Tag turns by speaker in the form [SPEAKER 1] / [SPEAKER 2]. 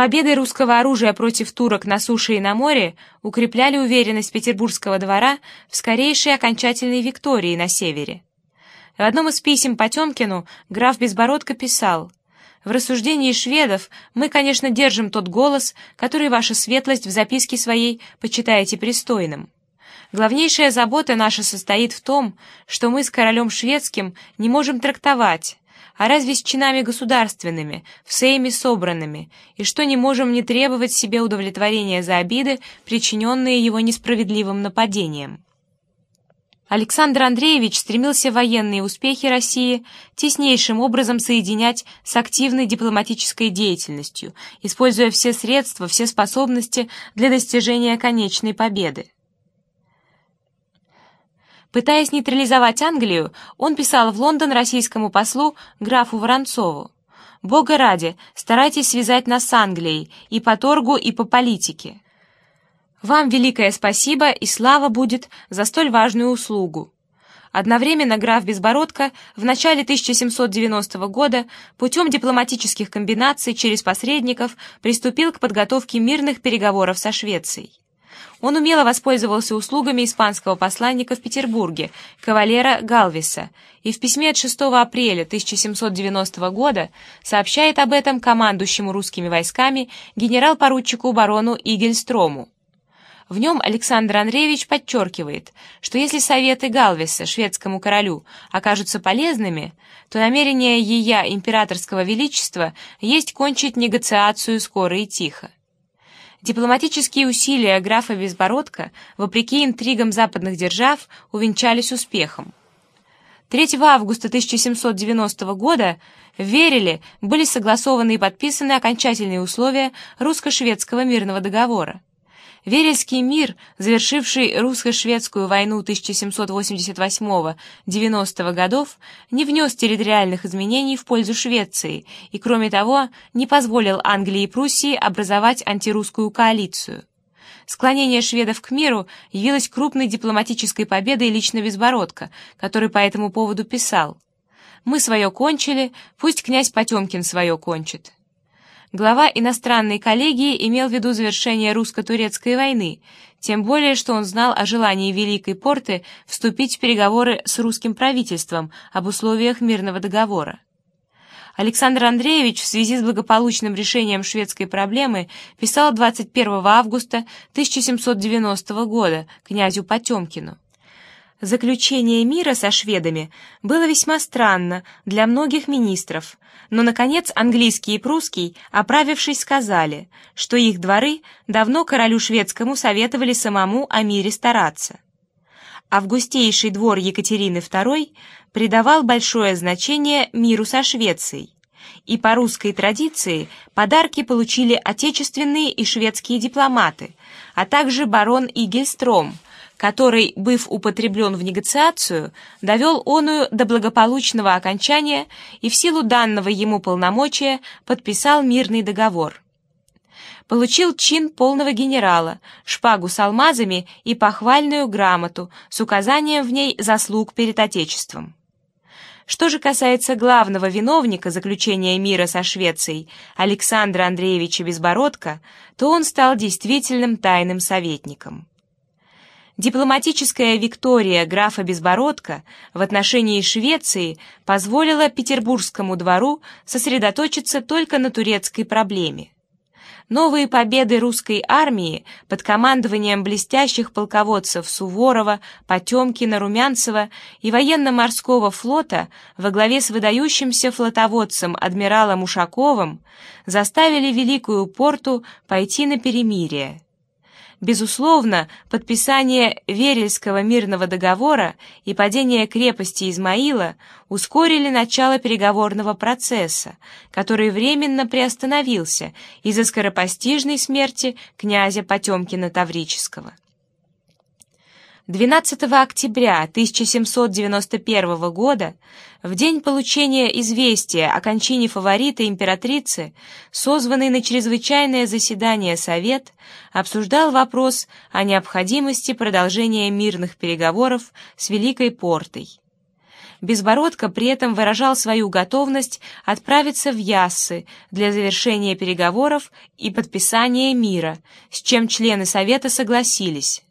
[SPEAKER 1] Победы русского оружия против турок на суше и на море укрепляли уверенность петербургского двора в скорейшей окончательной виктории на севере. В одном из писем Потемкину граф Безбородко писал «В рассуждении шведов мы, конечно, держим тот голос, который ваша светлость в записке своей почитаете пристойным. Главнейшая забота наша состоит в том, что мы с королем шведским не можем трактовать, а разве с чинами государственными, в сейме собранными, и что не можем не требовать себе удовлетворения за обиды, причиненные его несправедливым нападением. Александр Андреевич стремился военные успехи России теснейшим образом соединять с активной дипломатической деятельностью, используя все средства, все способности для достижения конечной победы. Пытаясь нейтрализовать Англию, он писал в Лондон российскому послу графу Воронцову. «Бога ради, старайтесь связать нас с Англией и по торгу, и по политике. Вам великое спасибо и слава будет за столь важную услугу». Одновременно граф Безбородко в начале 1790 года путем дипломатических комбинаций через посредников приступил к подготовке мирных переговоров со Швецией. Он умело воспользовался услугами испанского посланника в Петербурге, кавалера Галвиса, и в письме от 6 апреля 1790 года сообщает об этом командующему русскими войсками генерал-поручику барону Игельстрому. В нем Александр Андреевич подчеркивает, что если советы Галвиса шведскому королю окажутся полезными, то намерение ея императорского величества есть кончить негациацию скоро и тихо. Дипломатические усилия графа Безбородка, вопреки интригам западных держав, увенчались успехом. 3 августа 1790 года в Вереле были согласованы и подписаны окончательные условия русско-шведского мирного договора. Верельский мир, завершивший русско-шведскую войну 1788-90 годов, не внес территориальных изменений в пользу Швеции и, кроме того, не позволил Англии и Пруссии образовать антирусскую коалицию. Склонение шведов к миру явилось крупной дипломатической победой лично Безбородка, который по этому поводу писал «Мы свое кончили, пусть князь Потемкин свое кончит» глава иностранной коллегии имел в виду завершение русско-турецкой войны, тем более что он знал о желании Великой Порты вступить в переговоры с русским правительством об условиях мирного договора. Александр Андреевич в связи с благополучным решением шведской проблемы писал 21 августа 1790 года князю Потемкину. Заключение мира со шведами было весьма странно для многих министров, но, наконец, английский и прусский, оправившись, сказали, что их дворы давно королю шведскому советовали самому о мире стараться. Августейший двор Екатерины II придавал большое значение миру со Швецией, и по русской традиции подарки получили отечественные и шведские дипломаты, а также барон Игельстром – который, быв употреблен в негациацию, довел оную до благополучного окончания и в силу данного ему полномочия подписал мирный договор. Получил чин полного генерала, шпагу с алмазами и похвальную грамоту с указанием в ней заслуг перед Отечеством. Что же касается главного виновника заключения мира со Швецией, Александра Андреевича Безбородко, то он стал действительным тайным советником. Дипломатическая виктория графа Безбородка в отношении Швеции позволила Петербургскому двору сосредоточиться только на турецкой проблеме. Новые победы русской армии под командованием блестящих полководцев Суворова, Потемкина, Румянцева и военно-морского флота во главе с выдающимся флотоводцем адмиралом Ушаковым заставили Великую Порту пойти на перемирие. Безусловно, подписание Верельского мирного договора и падение крепости Измаила ускорили начало переговорного процесса, который временно приостановился из-за скоропостижной смерти князя Потемкина Таврического. 12 октября 1791 года, в день получения известия о кончине фаворита императрицы, созванный на чрезвычайное заседание Совет обсуждал вопрос о необходимости продолжения мирных переговоров с Великой Портой. Безбородко при этом выражал свою готовность отправиться в Яссы для завершения переговоров и подписания мира, с чем члены Совета согласились.